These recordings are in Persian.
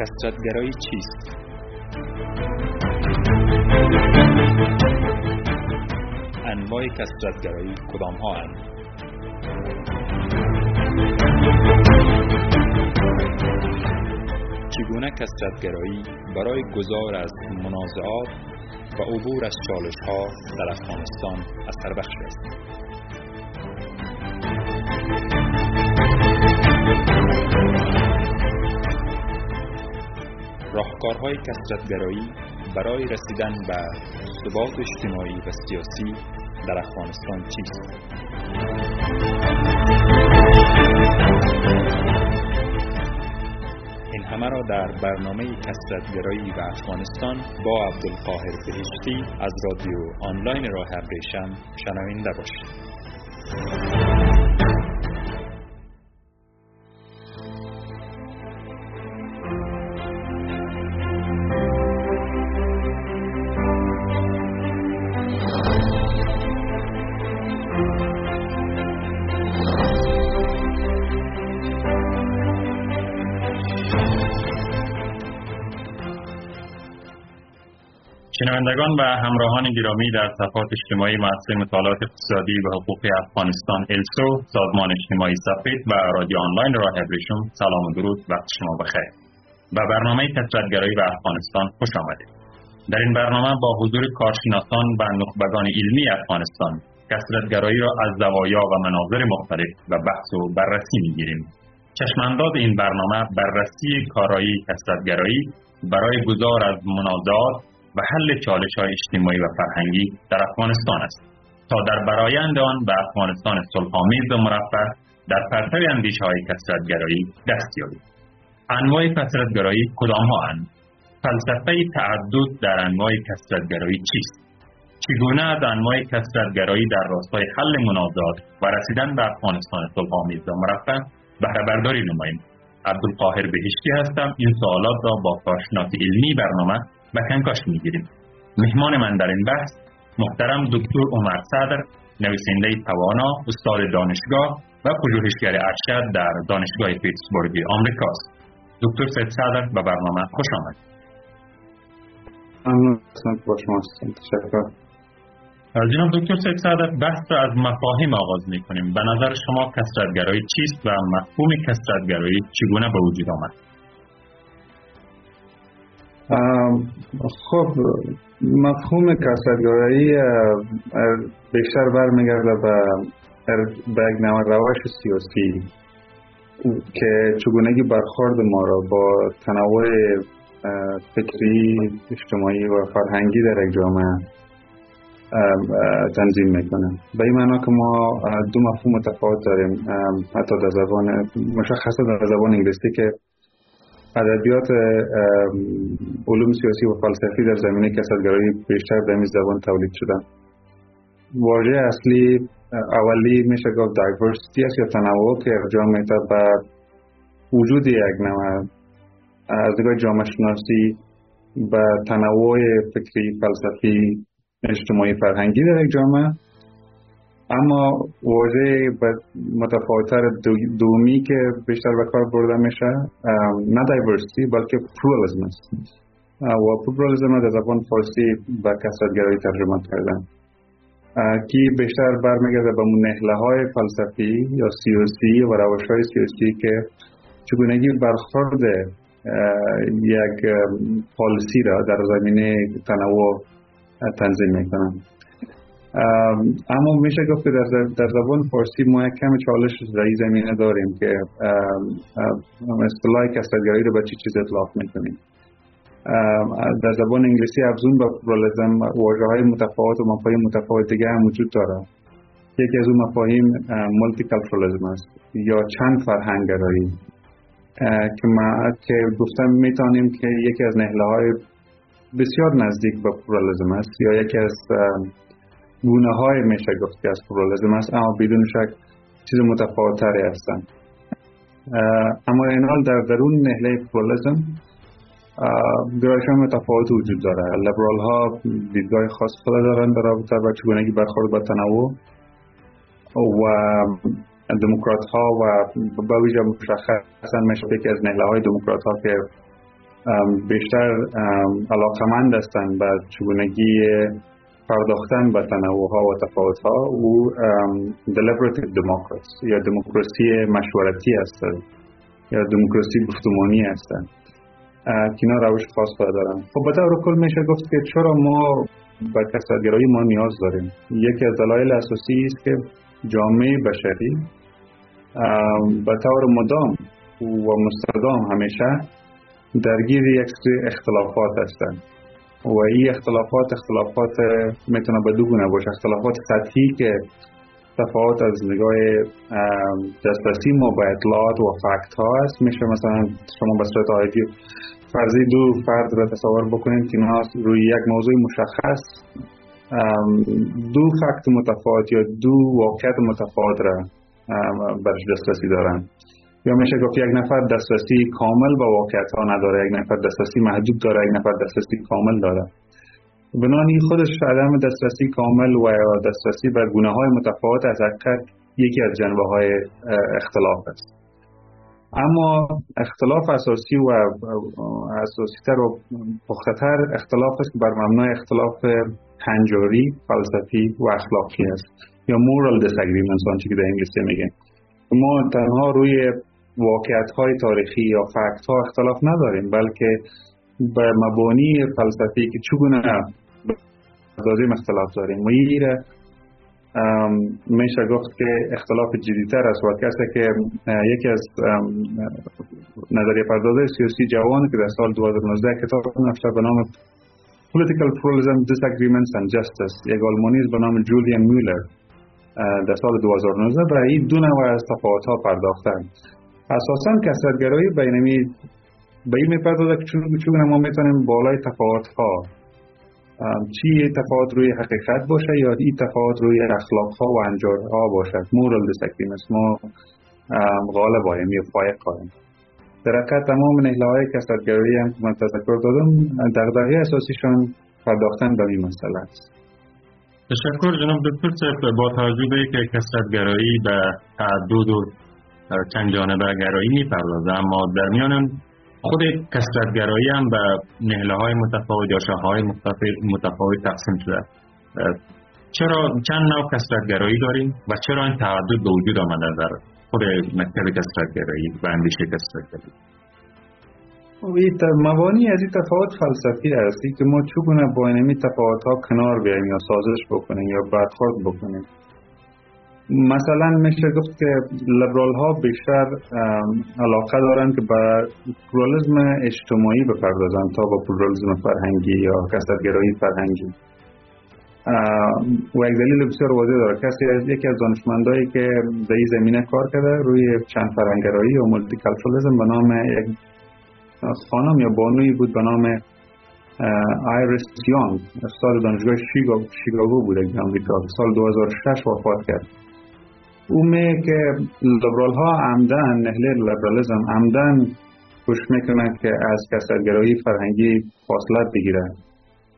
کسرتگرایی چیست؟ انواع کسرتگرایی کدام ها هستند؟ چگونه کسرتگرایی برای گذار از منازعات و عبور از چالش ها در افغانستان اثر بخش است؟ راهکارهای کسرتگرایی برای رسیدن به ثبات اجتماعی و سیاسی در افغانستان چیست؟ این همه را در برنامه کسرتگرایی و افغانستان با عبدالقاهر بهشتی از رادیو آنلاین راه ابریشم شنوینده باشید. شنوندگان و همراهان گرامی در صفحات اجتماعی مؤسسه مطالعات اقتصادی و حقوقی افغانستان السو سازمان اجتماعی سفید و رادیو آنلاین راه ابریشم سلام و درود وقت شما بخیر. به برنامه کسرتگرایی و افغانستان خوش آمدید. در این برنامه با حضور کارشناسان و نخبگان علمی افغانستان کسرتگرایی را از زوایا و مناظر مختلف و بحث و بررسی می‌گیریم. چشمانداز این برنامه بررسی کارایی کسرتگرایی برای گذار از منازعات حل چالش های اجتماعی و فرهنگی در افغانستان است. تا در برایند آن به افغانستان صلحآمیز و مرفه در پرتو اندیشه های کسرتگرایی دست یابیم. انواع کسرتگرایی کدام ها اند؟ فلسفه تعدد در انواع کسرتگرایی چیست؟ چگونه از انواع کسرتگرایی در راستای حل منازعات و رسیدن به افغانستان صلحآمیز و مرفه بهره برداری نماییم؟ عبدالقاهر بهشتی هستم. این سوالات را با کارشناسی علمی برنامه و کنکاش می‌گیریم. مهمان من در این بحث محترم دکتر عمر صدر نویسنده توانا استاد دانشگاه و پژوهشگر ارشد در دانشگاه پیتسبورگ آمریکاست. دکتر سید صدر به برنامه خوش آمد. جناب دکتر سید صدر بحث را از مفاهیم آغاز می کنیم به نظر شما کسرتگرایی چیست و مفهوم کسرتگرایی چگونه به وجود آمد؟ خب مفهوم کسرتگرایی بیشتر برمیگرده به به یک نوع روش سیاسی که چگونگی برخورد ما را با تنوع فکری اجتماعی و فرهنگی در یک جامعه تنظیم می‌کنه. به این معنا که ما دو مفهوم متفاوت داریم. حتی در زبان مشخصه در زبان انگلیسی که ادبیات علوم سیاسی و فلسفی در زمینه کسرتگرایی بیشتر در زبان تولید شدن. واژه اصلی اولی میشه گفت دایورسیتی است یا تنوع که ارجاع میده به وجود یک نوع از نگاه جامعه شناسی به تنوع فکری فلسفی اجتماعی فرهنگی در یک جامعه. اما واژه متفاوتتر دومی که بیشتر به کار برده میشه نه دایورسیتی بلکه پلورالیسم است. و پلورالیسم در زبان فارسی به کسرتگرایی ترجمه کردن. که بیشتر برمیگرده به نهله های فلسفی یا سیاسی و روش های سیاسی که چگونگی برخورد یک پالیسی را در زمینه تنوع تنظیم می‌کنن اما میشه گفت که در زبان فارسی ما یک کم چالش در این زمینه داریم که اصطلاح کسرتگرایی رو به چی چیز اطلاق می‌کنیم. در زبان انگلیسی افزون با پلورالیسم واژه های متفاوت و مفاهیم متفاوت دیگه هم وجود داره. یکی از اون مفاهیم مولتی است یا چند فرهنگگرایی. که ما که گفتم می‌تونیم که یکی از نهله های بسیار نزدیک به پلورالیسم است یا یکی از گونه های میشه گفت که از پلورالیسم است اما بدون شک چیز متفاوتتری هستند. اما این حال در درون نهله پلورالیسم گرایش های متفاوت وجود داره. لیبرال ها دیدگاه خاص خود دارن در رابطه با چگونگی برخورد با تنوع و دموکرات ها و با ویژه مشخصا میشه یکی از نهله های دموکرات ها که بیشتر علاقمند هستند به چگونگی پرداختن به تنوع ها و تفاوت ها و deliberative democracy یا دموکراسی مشورتی هستند یا دموکراسی گفتمانی هستند که اینا روش خاص دارن. خب به طور کل میشه گفت که چرا ما به کسرگرایی ما نیاز داریم؟ یکی از دلایل اساسی است که جامعه بشری به طور مدام و مستدام همیشه درگیر یک اختلافات هستند و این اختلافات اختلافات می‌تونه به دو گونه باشه. اختلافات سطحی که تفاوت از نگاه دسترسی ما به اطلاعات و فکت ها است. میشه مثلا شما به صورت آیدی فرضی دو فرد را تصور بکنید که اینها روی یک موضوع مشخص دو فکت متفاوت یا دو واقعیت متفاوت را برش دسترسی دارن. یا میشه گفت یک نفر دسترسی کامل به واقعیت ها نداره یک نفر دسترسی محدود داره یک نفر دسترسی کامل داره. بنانی خودش عدم دسترسی کامل و دسترسی به گونه های متفاوت از حقیقت یکی از جنبه های اختلاف است. اما اختلاف اساسی و اساسی تر و پختتر اختلاف است که بر مبنای اختلاف هنجاری فلسفی و اخلاقی است. یا moral disagreements آنچه که در انگلیسی میگن. ما تنها روی واقعیت های تاریخی یا فکت ها اختلاف نداریم بلکه به مبانی فلسفی که چگونه داریم اختلاف داریم. و این میشه گفت که اختلاف جدیتر است و کسی که یکی از نظریه پردازه سیاسی جوان که در سال 2019 کتاب نوشته به نام Political Pluralism, Disagreements and Justice یک آلمانی به نام جولیان میولر در سال 2019 به این دو نوع از تفاوت ها پرداختن اساسا کثرت‌گرایی به اینمی به این می‌پردازه که چون ما می‌تونیم بالای تفاوت ها چی تفاوت روی حقیقت باشه یا این تفاوت روی اخلاق ها و هنجار ها باشد. moral disagreements ما غالب آیم یا فایق آیم در تمام نهله های کسرگرایی هم من تذکر دادم. دغدغه اساسیشان پرداختن به این مسئله است. تشکر جناب دکتر با توجه به که کسرتگرایی به تعدد و چند جانبه گرایی می‌پردازه. اما در میان خود کسرتگرایی هم به نهله های متفاوت یا شاه های متفاوت تقسیم شده. چرا چند نوع کسرتگرایی داریم و چرا این تعدد به وجود آمده در خود مکتب کثرت‌گرایی و اندیشه کثرت‌گرایی؟ مبانی از این تفاوت فلسفی هستی که ما چگونه با اینمی تفاوت ها کنار بیاییم یا سازش بکنیم یا برخورد بکنیم؟ مثلا میشه گفت که لیبرال ها بیشتر علاقه دارن که به پلورالیزم اجتماعی بپردازن تا با پلورالیزم فرهنگی یا کثرت‌گرایی فرهنگی. و یک دلیل بسیار واضح داره. کسی از یکی از دانشمندایی که در این زمینه کار کرده روی چند فرهنگرایی و مولتی به نام یک خانم یا بانوی بود به نام آیرس یانگ. استاد دانشگاه شیکاگو بود در آمریکا سال 2006 وفات کرد. می که لبرال ها عمدن نهله لبرالیزم عمدن خوش می‌کنن که از کسرگرایی فرهنگی فاصلت بگیره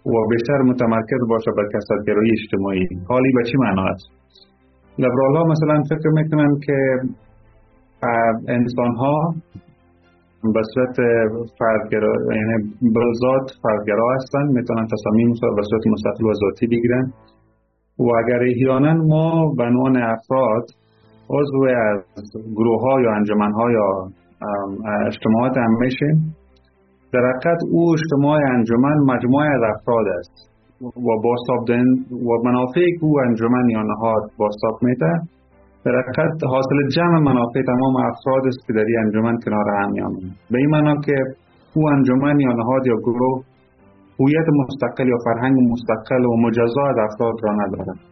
و بیشتر متمرکز باشه به کسرگرایی اجتماعی. حالی به چی معنا است؟ لبرال ها مثلا فکر می‌کنن که انسان ها به صورت فردگرا یعنی بذات فردگرا هستن می‌تونن تصامیم به صورت مستقل و ذاتی بگیرن. و اگر احیانا ما به عنوان افراد عضو از گروه ها یا انجمن ها یا اجتماعات هم میشیم در حقیقت او اجتماع انجمن مجموعه از افراد است و با و منافعی که او انجمن یا نهاد باستاب میده در حقیقت حاصل جمع منافع تمام افراد است که در این انجمن کنار هم میآمدند به این معنا که او انجمن یا نهاد یا گروه هویت مستقل یا فرهنگ مستقل و مجزا از افراد را ندارد.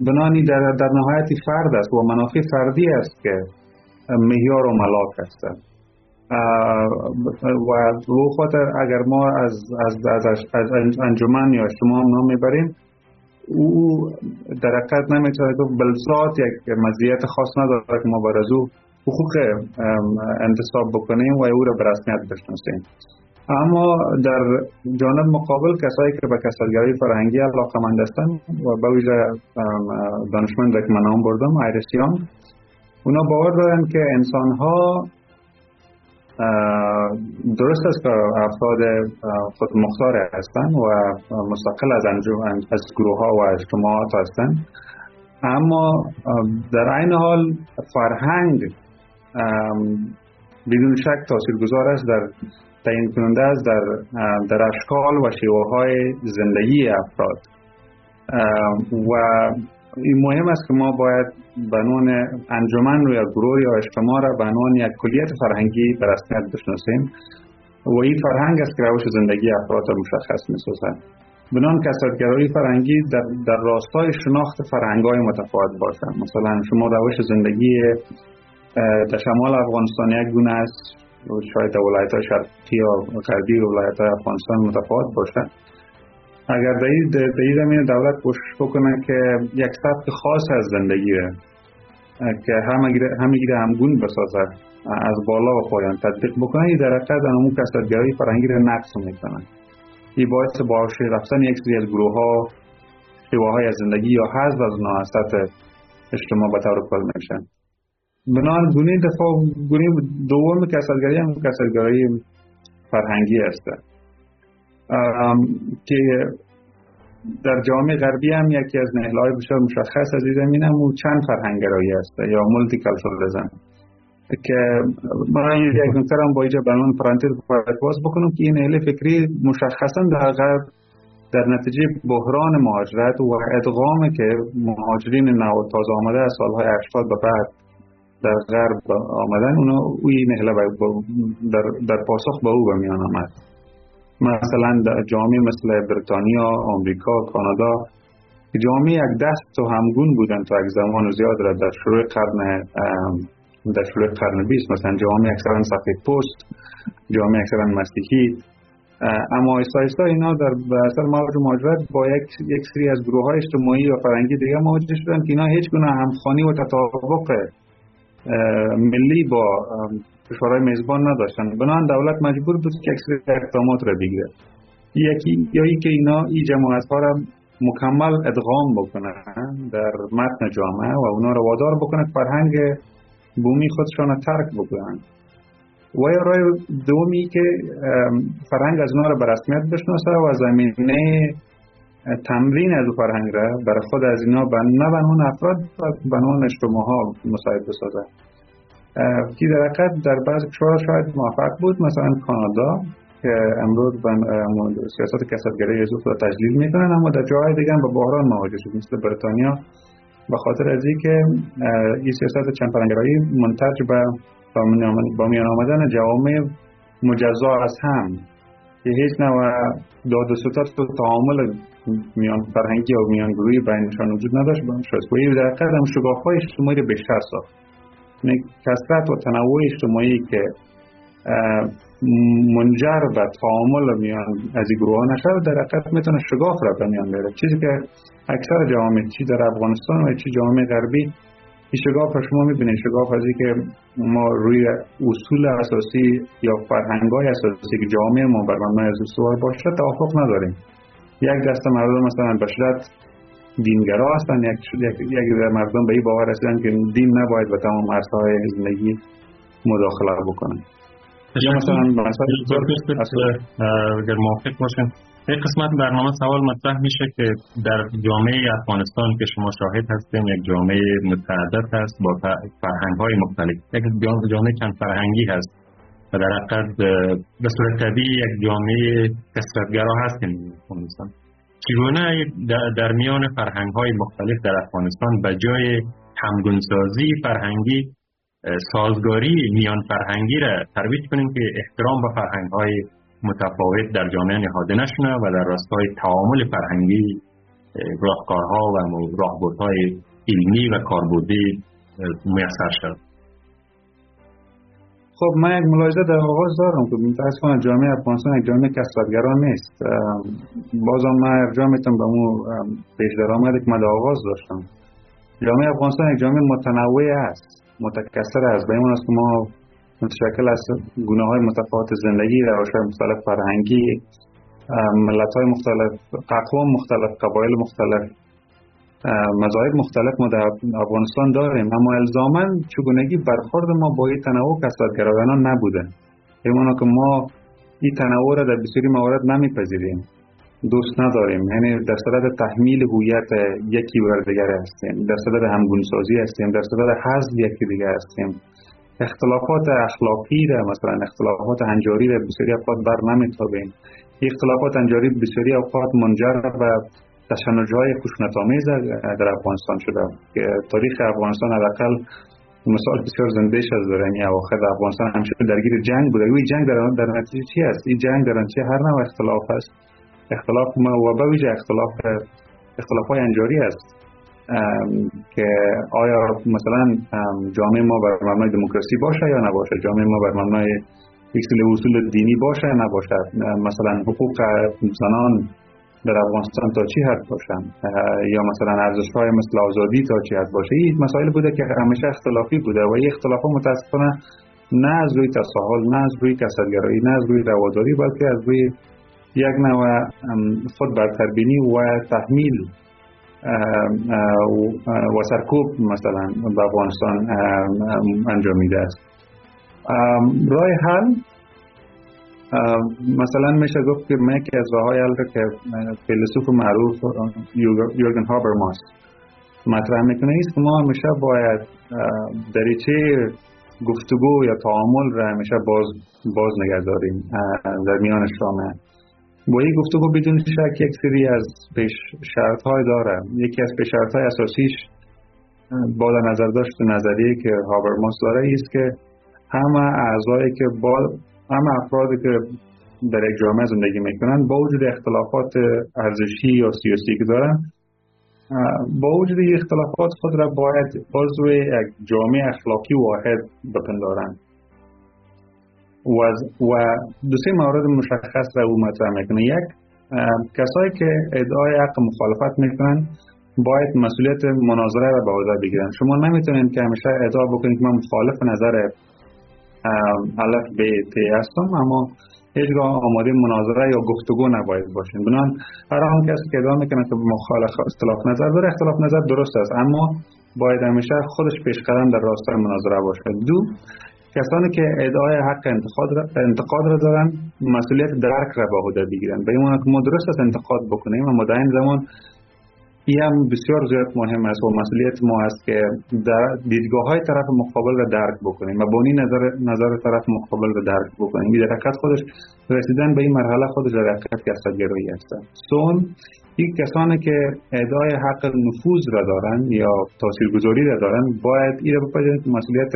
بنانی در, در نهایت فرد است و منافع فردی است که مهیار و ملاک هستند. و رو خاطر اگر ما از, از, از, از انجمن یا اجتماع نام می‌بریم او در حقیقت نمی‌تونه گفت بلزات یک مزیت خاص نداره که ما بر از او حقوق انتصاب بکنیم و او را به رسمیت بشناسیم. اما در جانب مقابل کسایی که به کسلگرایی فرهنگی علاقه مند هستند و به ویژه دانشمند که من بردم ایرسیان اونا باور دارن که انسان ها درست است که افراد خود مختار هستند و مستقل از از گروه ها و اجتماعات هستند اما در عین حال فرهنگ بدون شک تاثیرگذار است در تعیین کننده است در در اشکال و شیوه های زندگی افراد. و این مهم است که ما باید بنون انجمن رو یا گروه یا اجتماع را بنون یک کلیت فرهنگی به رسمیت بشناسیم. و این فرهنگ است که روش زندگی افراد را مشخص می‌سازد. بنان کسادگرایی فرهنگی در, در راستای شناخت فرهنگ های متفاوت باشد. مثلا شما روش زندگی در شمال افغانستان یک گونه است. شاید ولایت های شرقی یا غربی ولایت های افغانستان متفاوت باشد اگر در این زمین دولت کوشش بکنه که یک سبک خاص از زندگی که همه همگون بسازد از بالا و پایان تطبیق بکنه این در حقیقت اون کسادگرایی فرهنگی را نقص می‌کنه. این باعث با رفتن یک سری از گروه ها شیوه های زندگی یا حذف از اونها از سطح اجتماع به طور کل میشن بنابراین گونه دفاع گونه دوم کسادگری هم کسادگری فرهنگی است. که در جامعه غربی هم یکی از نهلهای بسیار مشخص از این زمین هم چند فرهنگرایی است. یا مولتی کلچرالزم که من یک نکته با اینجا برنامه پرانتز باز بکنم که این نهله فکری مشخصا در غرب در نتیجه بحران مهاجرت و ادغام که مهاجرین نو تازه آمده از سالهای 80 به بعد در غرب آمدن اونا اوی نهله در, در پاسخ به او به میان آمد. مثلا جامعه مثل بریتانیا، آمریکا، کانادا جامعه یک دست و همگون بودن تا یک زمان زیاد را در شروع قرن در شروع قرن 20 مثلا جامعه اکثرا سفید پوست جامعه اکثرا مسیحی. اما ایستا ایستا اینا در اثر موج مهاجرت با یک یک سری از گروه های اجتماعی و فرنگی دیگه مواجه شدن که اینا هیچ گونه همخوانی و تطابق ملی با کشورهای میزبان نداشتن. بنابراین دولت مجبور بود که اکثر اقدامات را بگیره یکی یا که اینا این جماعت ها را مکمل ادغام بکنه در متن جامعه و اونا را وادار بکنه فرهنگ بومی خودشان را ترک بکنن و یا رای دومی که فرهنگ از اونا را به رسمیت بشناسه و زمینه تمرین از فرهنگ را برای خود از اینا نه بنون افراد بنون اجتماع ها مساعد بسازه که در حقیقت در بعض کشورها شاید موفق بود مثلا کانادا که امروز سیاست کسبگری از را تجلیل می‌کنن اما در جاهای دیگه با بحران مواجه شد مثل بریتانیا. به خاطر از که این سیاست چند پرنگرایی منتج به با میان آمدن جوامع مجزا از هم. که هیچ نوع داد و ستات و تعامل میان فرهنگی و میان گروهی بینشان وجود نداشت و این در هم شگاف های اجتماعی بیشتر ساخت. کسرت و تنوع اجتماعی که منجر به تعامل میان از این گروه نشد در حقیقت می‌تونه شگاف را به میان بیاره. چیزی که اکثر جوامع چی در افغانستان و چی جامعه غربی این شگاف را شما می‌بینید. شگاف از که ما روی اصول اساسی یا فرهنگ های اساسی که جامعه ما بر مبنای از استوار باشه توافق نداریم. یک دست مردم مثلا به دینگرا هستن یک یک, یک مردم به این باور هستن که دین نباید به تمام عرصه‌های زندگی مداخله بکنن. یا مثلا اگر موافق باشین یک قسمت برنامه سوال مطرح میشه که در جامعه افغانستان که شما شاهد هستین یک جامعه متعدد هست با فرهنگ های مختلف. یک جامعه چند فرهنگی هست. در حقیقت به صورت طبیعی یک جامعه کسرتگرا که افغانستان چگونه در میان فرهنگ های مختلف در افغانستان به جای همگونسازی فرهنگی سازگاری میان فرهنگی را ترویج کنیم که احترام به فرهنگ های متفاوت در جامعه نهاده نشونه و در راستای تعامل فرهنگی راهکارها و راهبردهای علمی و کاربردی میسر شد خب من یک ملاحظه در آغاز دارم که متاسفانه جامعه افغانستان یک جامعه کسبتگران نیست. بازم من ارجاع می‌تونم به اون پیش درآمدی که من در آغاز داشتم. جامعه افغانستان یک جامعه متنوع است متکثر است به این است که ما متشکل از گونه های متفاوت زندگی روش های مختلف فرهنگی ملت های مختلف اقوام مختلف قبایل مختلف. مذاهب مختلف ما در افغانستان داریم. اما الزاما چگونگی برخورد ما با این تنوع کسادگرایانان نبوده. همانا که ما این تنوع را در بسیاری موارد نمیپذیریم. دوست نداریم. یعنی در صدد تحمیل هویت یکی بر دیگر هستیم. در صدد همگونسازی هستیم. در صدد حذف یکی دیگر هستیم. اختلافات اخلاقی را مثلا اختلافات هنجاری را بسیاری اوقات بر نمیتابیم. اختلافات هنجاری بسیاری اوقات منجر به تشنجهای خشونت‌آمیز در افغانستان شده تاریخ افغانستان حداقل مثال بسیار زنده از داره یعنی اواخر افغانستان همیشه درگیر جنگ بوده. این جنگ در, در نتیجه چی است؟ این جنگ در نتیجه هر نوع اختلاف است. اختلاف و به ویژه اختلاف اختلاف های انجاری است. که آیا مثلا جامعه ما بر مبنای دموکراسی باشه یا نباشه؟ جامعه ما بر مبنای یک اصول دینی باشه یا نباشه؟ مثلا حقوق زنان در افغانستان تا چی حد باشن؟ یا مثلا ارزش های مثل آزادی تا چی حد باشه؟ این مسائل بوده که همیشه اختلافی بوده و این اختلاف ها متاسفانه نه از روی تساهل نه از روی کسرگرایی نه از روی رواداری بلکه از روی یک نوع خود برتربینی و تحمیل و سرکوب مثلا به افغانستان انجامیده است. رای حل مثلا میشه گفت که یکی از راههای حل که فیلسوف معروف یورگن هابرماس مطرح می‌کنه است که ما همیشه باید دریچه گفتگو یا تعامل را همیشه باز باز نگه داریم در میان جامعه با این گفتگو بدون شک یک سری از پیش شرط های داره. یکی از پیش شرط های اساسیش با نظر داشت نظریه که هابرماس داره است که همه اعضایی که با همه افرادی که در یک جامعه زندگی می‌کنن با وجود اختلافات ارزشی یا سیاسی که دارن با وجود اختلافات خود را باید روی یک جامعه اخلاقی واحد بپندارن. و, دو سه مورد مشخص را او مطرح می‌کنه. یک کسایی که ادعای حق مخالفت می‌کنن باید مسئولیت مناظره را به عهده بگیرن. شما نمی‌تونید که همیشه ادعا بکنید من مخالف نظر الف به ت هستم اما هیچگاه آماده مناظره یا گفتگو نباید باشین بنان هر آن کسی که ادعا می‌کنه که مخالف اختلاف نظر داره اختلاف نظر درست است. اما باید همیشه خودش پیش قدم در راستای مناظره باشه. دو کسانی که ادعای حق انتقاد را, انتقاد را دارن مسئولیت درک را به عهده بگیرن. به این که ما درست است انتقاد بکنیم اما در این زمان این هم بسیار زیاد مهم است و مسئولیت ما است که در دیدگاه های طرف مقابل را درک بکنیم و بانی نظر نظر طرف مقابل را درک بکنیم. این حقیقت خودش رسیدن به این مرحله خودش در حقیقت کسادگرایی است. سون این کسانی که ادعای حق نفوذ را دارن یا تاثیرگذاری را دارن باید این را بپذیرند مسئولیت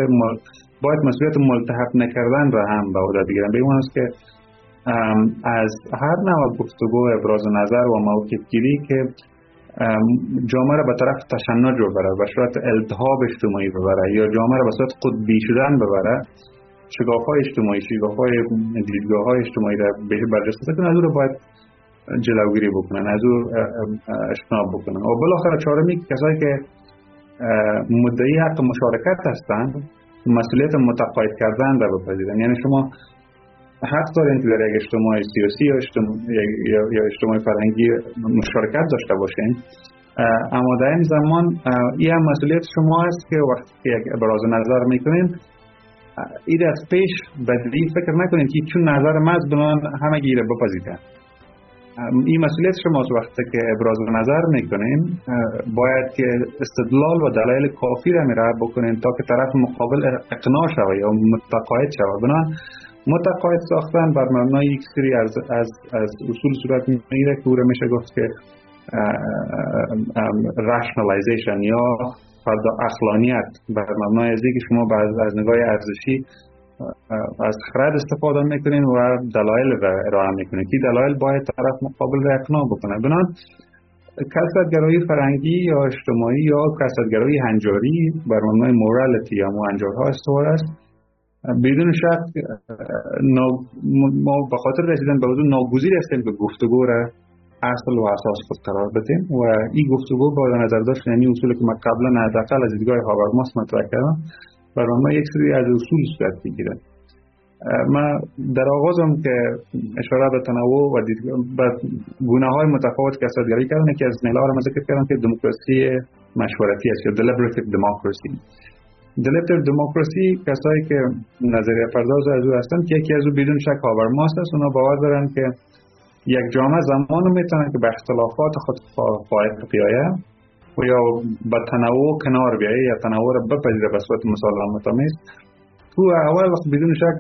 باید مسئولیت ملتحق نکردن را هم به عهده بگیرن. به است که از هر نوع گفتگو ابراز نظر و موقف گیری که جامعه را به طرف تشنج ببره و صورت التهاب اجتماعی ببره یا جامعه را به صورت قطبی شدن ببره شگاف های اجتماعی شگاف های دیدگاه های اجتماعی را به برجسته کنن از او باید جلوگیری بکنن از او اشتناب بکنن. و بالاخره چهارمی کسایی که مدعی حق مشارکت هستند مسئولیت متقاعد کردن را بپذیرن. یعنی شما حق دارین که در یک اجتماع سیاسی یا اجتماع, یا اجتماع فرهنگی مشارکت داشته باشین اما در این زمان این هم مسئولیت شما است که وقتی که یک ابراز نظر می‌کنین این از پیش بدی فکر نکنید که چون نظر از بنان همه گیره بپذیرن. این مسئولیت شما وقتی که ابراز نظر می‌کنین باید که استدلال و دلایل کافی را میره بکنین تا که طرف مقابل اقناع شود یا متقاعد شود بنان متقاعد ساختن بر مبنای یک سری از, از, از اصول صورت می‌گیره که او میشه گفت که rationalization یا خرد عقلانیت بر مبنای از که شما بعد از نگاه ارزشی از خرد استفاده می‌کنین و دلایل را ارائه می‌کنین. که دلایل؟ باید طرف مقابل را اقناع بکنه. بناءً کثرت‌گرایی فرهنگی یا اجتماعی یا کثرت‌گرایی هنجاری بر مبنای morality یا هنجارها استوار است. بدون شک ما به خاطر رسیدن به حضور ناگزیر هستیم که گفتگو را اصل و اساس خود قرار بدیم و این گفتگو با نظر داشت یعنی اصولی که من قبلا حداقل از دیدگاه هاورماس مطرح کردم برای ما یک سری از اصول صورت می‌گیره من در آغازم که اشاره به تنوع و به گونه های متفاوت که اساسگری کردن که از نیلا را ذکر کردم که دموکراسی مشورتی است یا deliberative democracy. دلیپتر دموکراسی کسایی که نظریه پرداز از او هستند که یکی از او بدون شک ماست است. اونا باور دارن که یک جامعه زمان می‌تونه که به اختلافات خود فائق بیایه و یا به تنوع کنار بیایه یا تنوع را بپذیره به صورت مسالمت آمیز. تو اول بدون شک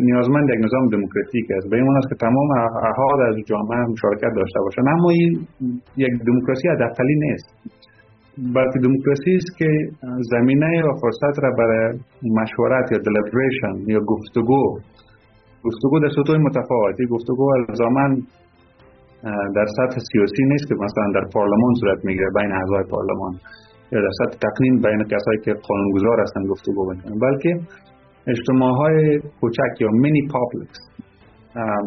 نیازمند یک نظام دموکراتیک است. به این است که تمام احاد از جامعه مشارکت داشته باشن. اما این یک دموکراسی حداقلی نیست. بلکه دموکراسی است که زمینه و فرصت را برای مشورت یا دلیبریشن یا گفتگو گفتگو در سطوح متفاوتی گفتگو الزاما در سطح سیاسی نیست که مثلا در پارلمان صورت می‌گیره بین اعضای پارلمان یا در سطح تقنین بین کسایی که قانونگذار هستن گفتگو بکنن بلکه اجتماع های کوچک یا مینی پابلیکس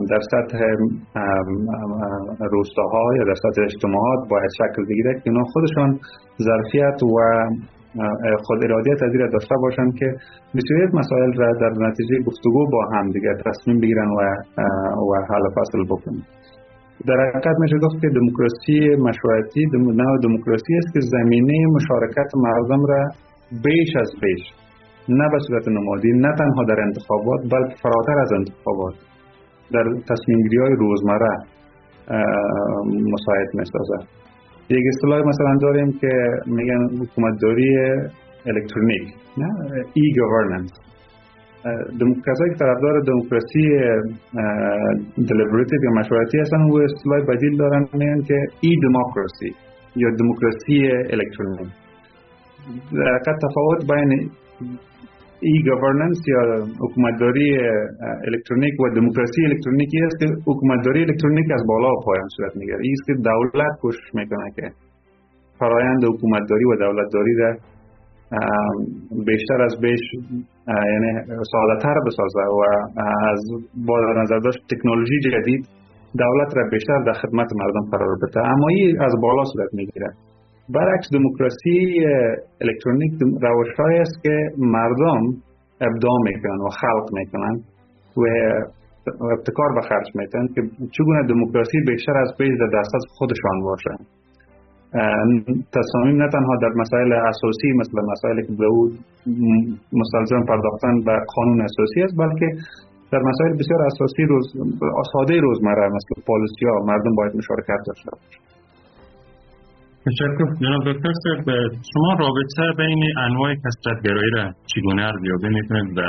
در سطح روستاها یا در سطح اجتماعات باید شکل بگیره. که اینا خودشان ظرفیت و خود ارادیت از داشته باشند که بسیاریت مسائل را در نتیجه گفتگو با هم دیگر تصمیم بگیرن و و حل فصل بکنن. در حقیقت میشه گفت که دموکراسی مشورتی نوع دموکراسی است که زمینه مشارکت مردم را بیش از بیش نه به صورت نمادی نه تنها در انتخابات بلکه فراتر از انتخابات. در تصمیم های روزمره مساعد می‌سازد یک اصطلاح مثلا داریم که میگن حکومتداری الکترونیک نه ای گورننس کسایی که طرفدار دموکراسی دلیبریتیو یا مشورتی هستن و اصطلاح بدیل دارن میگن که ای دموکراسی یا دموکراسی الکترونیک. در تفاوت بین ای گورننس یا حکومتداری الکترونیک و دموکراسی الکترونیکی است که حکومتداری الکترونیک از بالا پایان صورت می‌گیره. است که دولت کوشش می‌کنه که فرایند حکومتداری و دولتداری را بیشتر از بیش یعنی ساده تر بسازه و از با نظر داشت تکنولوژی جدید دولت را بیشتر در خدمت مردم قرار بده. اما این از بالا صورت می‌گیره. برعکس دموکراسی الکترونیک روشهایی است که مردم ابداع می‌کنن و خلق می‌کنن و ابتکار به خرج میتن که چگونه دموکراسی بیشتر از پیش در دست خودشان باشه. تصامیم نه تنها در مسائل اساسی مثل مسائل که به او مستلزم پرداختن به قانون اساسی است بلکه در مسائل بسیار اساسی روز ساده روزمره مثل پالیسی ها مردم باید مشارکت داشته باشه. تشکر. جناب دکتر صاحب شما رابطه بین انواع کسرتگرایی را چگونه ارزیابی می‌کنید و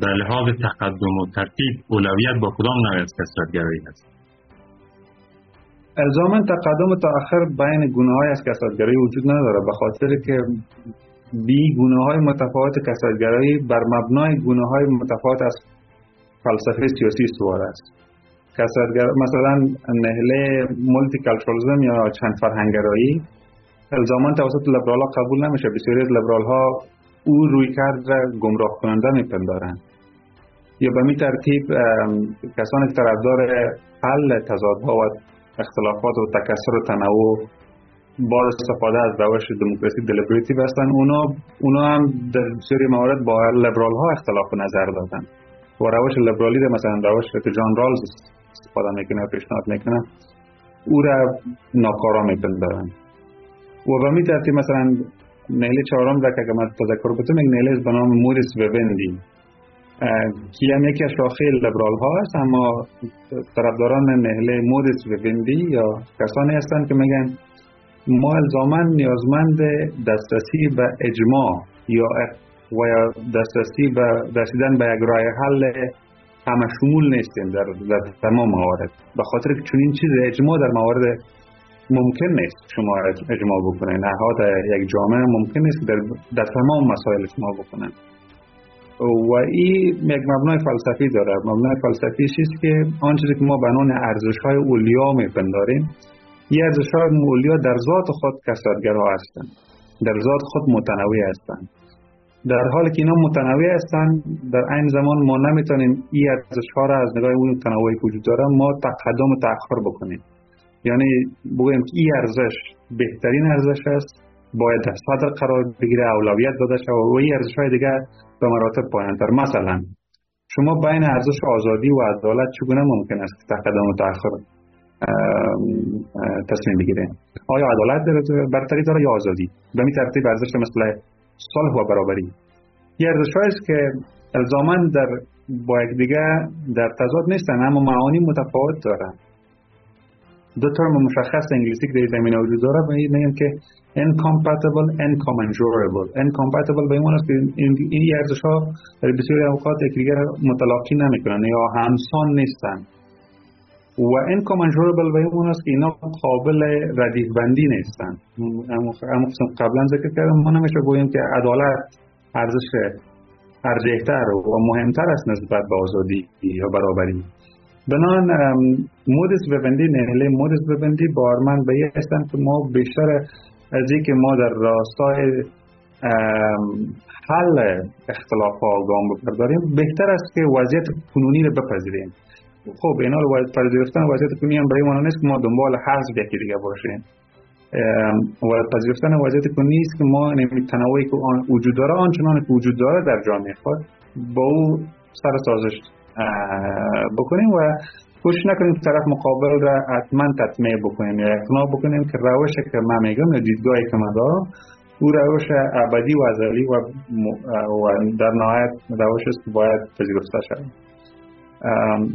به لحاظ تقدم و ترتیب اولویت با کدام نوع از کسرتگرایی هست؟ الزاما تقدم و تاخر بین گونه های از کسرتگرایی وجود نداره به خاطر که بی گونه های متفاوت کسرتگرایی بر مبنای گونه های متفاوت از فلسفه سیاسی سوار است. کسرتگر مثلا نهله مولتی کلچرالزم یا چند فرهنگرایی الزاما توسط لبرال ها قبول نمیشه. بسیاری از لبرال ها او روی کرد را گمراه کننده یا به می ترتیب کسانی که طرفدار حل تضادها و اختلافات و تکسر و تنوع با استفاده از روش دموکراسی دلیبریتیو هستن اونا اونا هم در بسیاری موارد با لبرال ها اختلاف نظر دادن. و روش لبرالی ده مثلا روش که جان رالز استفاده می‌کنه پیشنهاد می‌کنه. او را ناکارا میپندارن و به می ترتیب مثلا نیله چهارم را که من تذکر بتم یک نیله به نام موریس ویندی که هم یکی از شاخه لبرال ها است اما طرفداران نهله موریس ویندی یا کسانی هستند که میگن ما الزاما نیازمند دسترسی به اجماع یا و یا دسترسی به رسیدن به یک راه حل همه شمول نیستیم در, در تمام موارد. به خاطر چون این چیز اجماع در موارد ممکن نیست شما اجماع بکنید نهاد یک جامعه ممکن نیست در, در تمام مسائل شما بکنن. و این یک مبنای فلسفی داره. مبنای فلسفی است که آنچه که ما به نام ارزش های اولیا میپنداریم این ارزش های اولیا در ذات خود کسرتگرا هستند در ذات خود متنوع هستند در حالی که اینا متنوع هستند در این زمان ما نمی‌تونیم این ارزش ها را از نگاه اون تنوعی وجود داره ما تقدم و تأخر بکنیم. یعنی بگویم که این ارزش بهترین ارزش است باید در صدر قرار بگیره اولویت داده شود و این ارزش های دیگر به مراتب پایانتر مثلا شما بین ارزش آزادی و عدالت چگونه ممکن است تقدم و تأخر تصمیم بگیره آیا عدالت برتری داره یا آزادی؟ به می ترتیب ارزش مثل صلح و برابری. یه ارزش است که الزاما در با دیگه در تضاد نیستن اما معانی متفاوت دارن. دو ترم مشخص انگلیسی که در زمینه وجود داره به این که incompatible incommensurable incompatible به این است که این ارزش ها در بسیاری اوقات یکدیگر متلاقی نمی‌کنن یا همسان نیستن. و incommensurable به این است که اینا قابل ردیف بندی نیستن. اما قبلا ذکر کردم ما نمیشه گوییم که عدالت ارزش ارجحتر و مهمتر است نسبت به آزادی یا برابری. بنان مودس ببندی نهله مودس ببندی بارمن به هستند که ما بیشتر از که ما در راستای حل اختلاف ها گام بپرداریم بهتر است که وضعیت کنونی رو بپذیریم. خب اینا رو پذیرفتن وضعیت کنونی هم برای نیست که ما دنبال حذف یکی دیگه باشیم. و پذیرفتن وضعیت کنونی است که ما تنوعی که وجود داره آنچنان که وجود داره در جامعه خود با او سر سازش بکنیم و کوشش نکنیم طرف مقابل را حتما تطمیع بکنیم یا اقناع بکنیم که روش که من میگم یا دیدگاهی که من دارم او روش ابدی و ازلی و, در نهایت روش است که باید پذیرفته شود.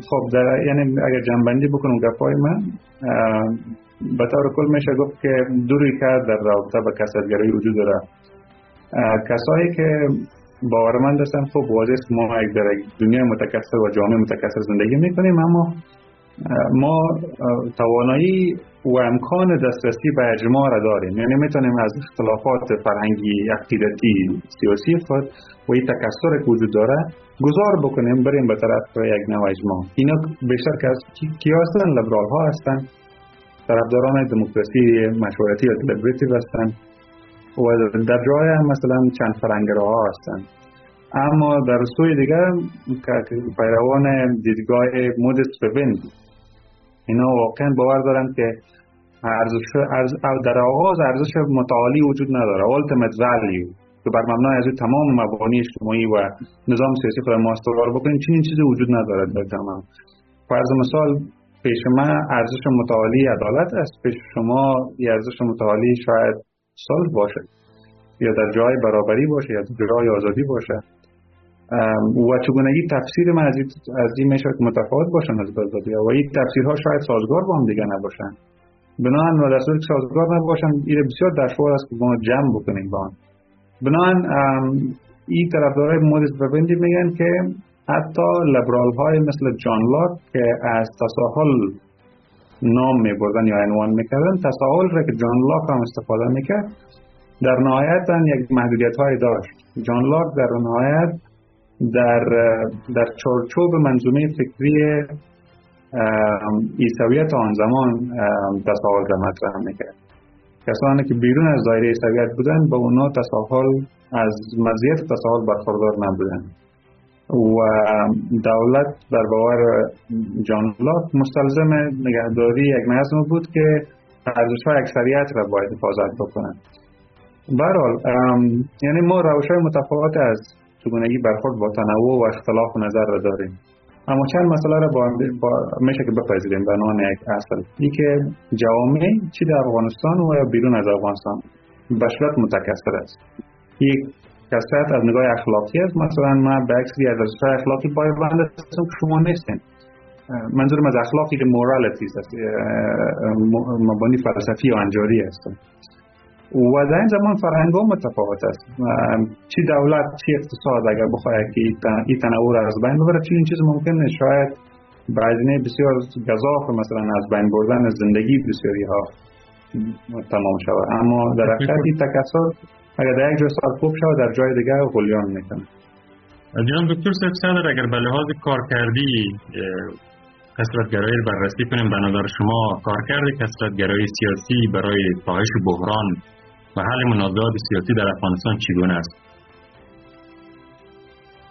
خب در یعنی اگر جنبندی بکنم گپای من به طور کل میشه گفت که دوری کرد در رابطه با کسرگرایی وجود داره. کسایی که باورمند هستن خب واضح ما در دنیا متکثر و جامعه متکثر زندگی می‌کنیم اما ما توانایی و امکان دسترسی به اجماع را داریم. یعنی می‌تونیم از اختلافات فرهنگی عقیدتی سیاسی خود و این تکثر که وجود داره گذار بکنیم بریم به طرف یک نوع اجماع. اینا بیشتر که از کی هستن؟ لبرال ها هستن. طرفداران دموکراسی مشورتی یا دلیبریتیو هستن. و در جای هم مثلا چند فرنگره ها هستن. اما در سوی دیگر پیروان دیدگاه مودس ببند اینا واقعا باور دارن که ارزش در آغاز ارزش متعالی وجود نداره. Ultimate value. که بر مبنای از تمام مبانی اجتماعی و نظام سیاسی خود ما استوار بکنیم چنین چیزی وجود نداره در تمام. فرض مثال پیش من ارزش متعالی عدالت است. پیش شما ارزش متعالی شاید صلح باشه یا در جای برابری باشه یا در جای آزادی باشه. و چگونگی تفسیر من از این میشه متفاوت باشن از آزادی و این تفسیرها شاید سازگار با هم دیگه نباشن. بنابراین در صورتی سازگار نباشن این بسیار دشوار است که ما جمع بکنیم با هم. بنابراین این طرفدارای مودیس ببندی میگن که حتی لبرال های مثل جان لاک که از تساهل نام میبردن یا عنوان می‌کردن تساهل را که جان لاک هم استفاده می‌کرد در نهایت یک محدودیت های داشت. جان لاک در نهایت در در چارچوب منظومه فکری عیسویت آن زمان تساهل را مطرح می‌کرد. کسانی که بیرون از دایره عیسویت بودن با اونا تساهل از مزیت تساهل برخوردار نبودن و دولت در باور جان لاک مستلزم نگهداری یک نظم بود که ارزش های اکثریت را باید حفاظت بکنند برحال یعنی ما روش های متفاوت از چگونگی برخورد با تنوع و اختلاف نظر را داریم. اما چند مسئله را با, با میشه که بپذیریم به عنوان یک اصل. ای که جوامع چی در افغانستان و یا بیرون از افغانستان؟ به صورت متکثر است. یک کسرت از نگاه اخلاقی است. مثلا من به اکثری از ارزش‌های اخلاقی پایبند هستم که شما نیستین. منظورم از اخلاقی که مورالیتی است. مبانی فلسفی و انجاری است و در این زمان فرهنگ ها متفاوت است. چی دولت چی اقتصاد اگر بخواهد که این تنوع را از بین ببره چی این چیز ممکنه. شاید بعدینه بسیار گذاف مثلا از بین بردن زندگی بسیاری ها تمام شود. اما در حقیقت این تکسر اگر در یک جای سال خوب شود در جای دیگر غلیان می‌کنه. جناب دکتر صدر اگر به لحاظ کارکردی کسرتگرایی بررسی کنیم. نظر شما کارکرد کسرتگرایی سیاسی برای کاهش بحران و حل منازعات سیاسی در افغانستان چگونه است؟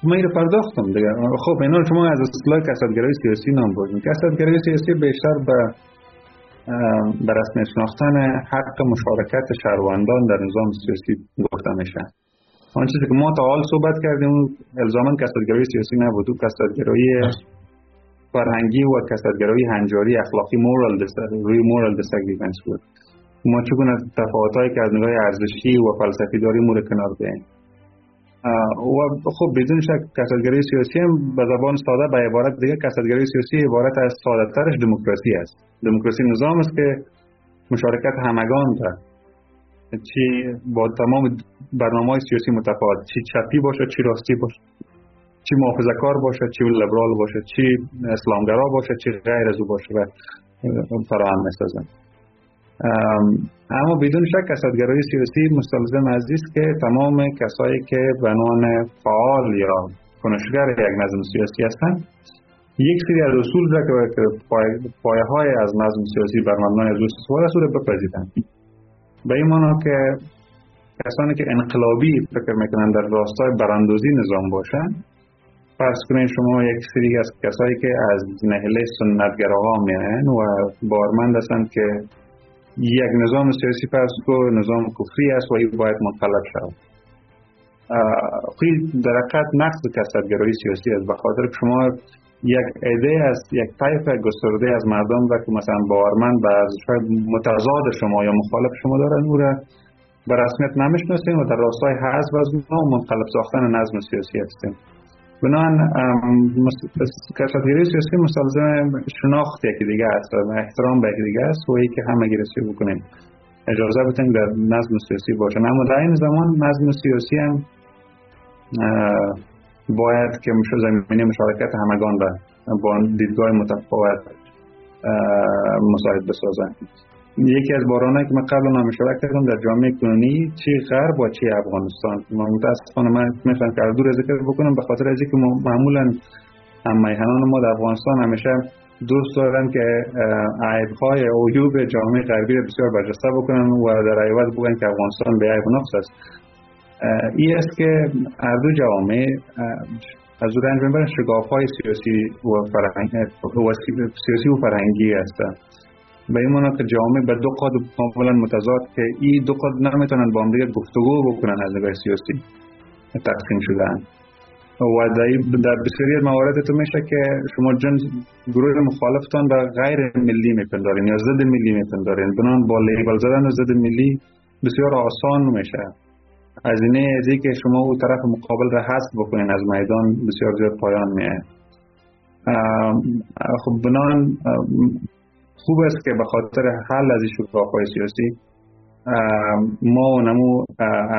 ما این پرداختم دیگه. خب اینا شما از اصطلاح کسرتگرایی سیاسی نام بردیم. کسرتگرایی سیاسی بیشتر به به رسم شناختن حق مشارکت شهروندان در نظام سیاسی گفته میشه. آن چیزی که ما تا حال صحبت کردیم الزاما کسرتگرایی سیاسی نبود. کسرتگرایی فرهنگی و کسرتگرایی هنجاری اخلاقی مورال روی مورال بود. ما چگونه تفاوتهایی که از نگاه ارزشی و فلسفی داریم رو کنار بیاییم؟ و خب بدون شک کسادگری سیاسی هم به زبان ساده به عبارت دیگه کسادگری سیاسی عبارت از ساده ترش دموکراسی است. دموکراسی نظام است که مشارکت همگان دارد. چی با تمام برنامه های سیاسی متفاوت چی چپی باشه چی راستی باشه چی محافظه کار باشه چی لبرال باشه چی اسلامگرا باشه چی غیر از او باشه و فراهم می‌سازن اما بدون شک کسادگرای سیاسی مستلزم عزیز که تمام کسایی که بنان فعال یا کنشگر یک نظم سیاسی هستند یک سری از اصول را که پایه های از نظم سیاسی بر مبنای از اصول است بپذیرند. به این معنا که کسانی که انقلابی فکر می‌کنند در راستای براندازی نظام باشند فرض کنید شما یک سری از کسایی که از نهله سنتگراها میاین و بارمند هستند که یک نظام سیاسی پس کو نظام کفری است و این باید منقلب شود. خیلی در حقیقت نقص کسرگرایی سیاسی است. بخاطر شما یک ایده است یک طیف گسترده از مردم و که مثلا باورمند به ارزش‌های متضاد شما یا مخالف شما دارن او را به رسمیت نمی‌شناسیم و در راستای حذف از اونها منقلب ساختن نظم سیاسی هستیم. بنابراین کسادگیری سیاسی مستلزم شناخت یکی دیگه است و احترام به یکی دیگه است و که همه گرسی بکنیم. اجازه بتیم در نظم سیاسی باشه. اما در این زمان نظم سیاسی هم باید که زمینه مشارکت همگان را با دیدگاه متفاوت مساعد بسازن یکی از بارانه که من قبل هم کردم در جامعه کنونی چی غرب و چی افغانستان؟ من متاسفانه من می‌خوام که دور ذکر بکنم به خاطر از که معمولا هم میهنان ما در افغانستان همیشه دوست دارن که عیبهای عیوب جامعه غربی را بسیار برجسته بکنن و در عیوت بگن که افغانستان به عیب نقص است. این است که هر دو جوامع از دو رنج می‌برن شگاف های سیاسی و فرهنگی و به این معنی که جامعه به دو قد کاملا متضاد که این دو قد نمی‌تونن با هم دیگه گفتگو بکنن از نگاه سیاسی تقسیم شدن و در بسیاری موارد تو میشه که شما جنس گروه مخالفتان و غیر ملی میپندارین یا ضد ملی میپندارین. بنان با لیبل زدن و ضد ملی بسیار آسان میشه. از اینه ازی که شما او طرف مقابل را حذف بکنین از میدان بسیار زیاد پایان میه خب بنان خوب است که به خاطر حل از این های سیاسی ما نمو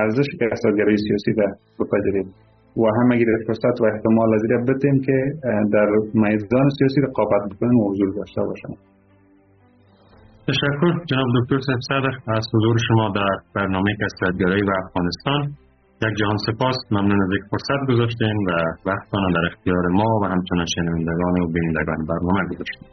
ارزش اقتصادگرایی سیاسی را بپذیریم و همه گیر فرصت و احتمال از بتیم که در میدان سیاسی رقابت بکنیم و حضور داشته باشیم. تشکر. جناب دکتر صدر از حضور شما در برنامه کسرتگرایی و افغانستان. یک جهان سپاس. ممنون از یک فرصت گذاشتین و وقتان در اختیار ما و همچنان شنوندگان و بینندگان برنامه گذاشتین.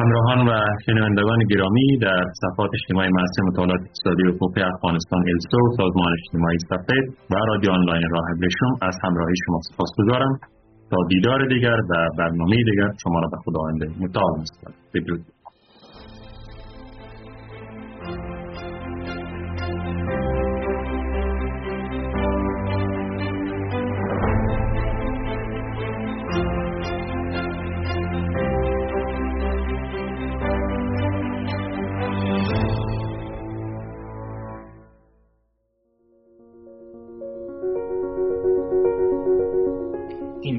همراهان و شنوندگان گرامی در صفحات اجتماعی مرسی مطالعات اقتصادی و حقوقی افغانستان السو سازمان اجتماعی سفید و رادیو آنلاین راه ابریشم از همراهی شما سپاس گذارم. تا دیدار دیگر و برنامه دیگر شما را به خداوند متعال میسپارم. بدرود.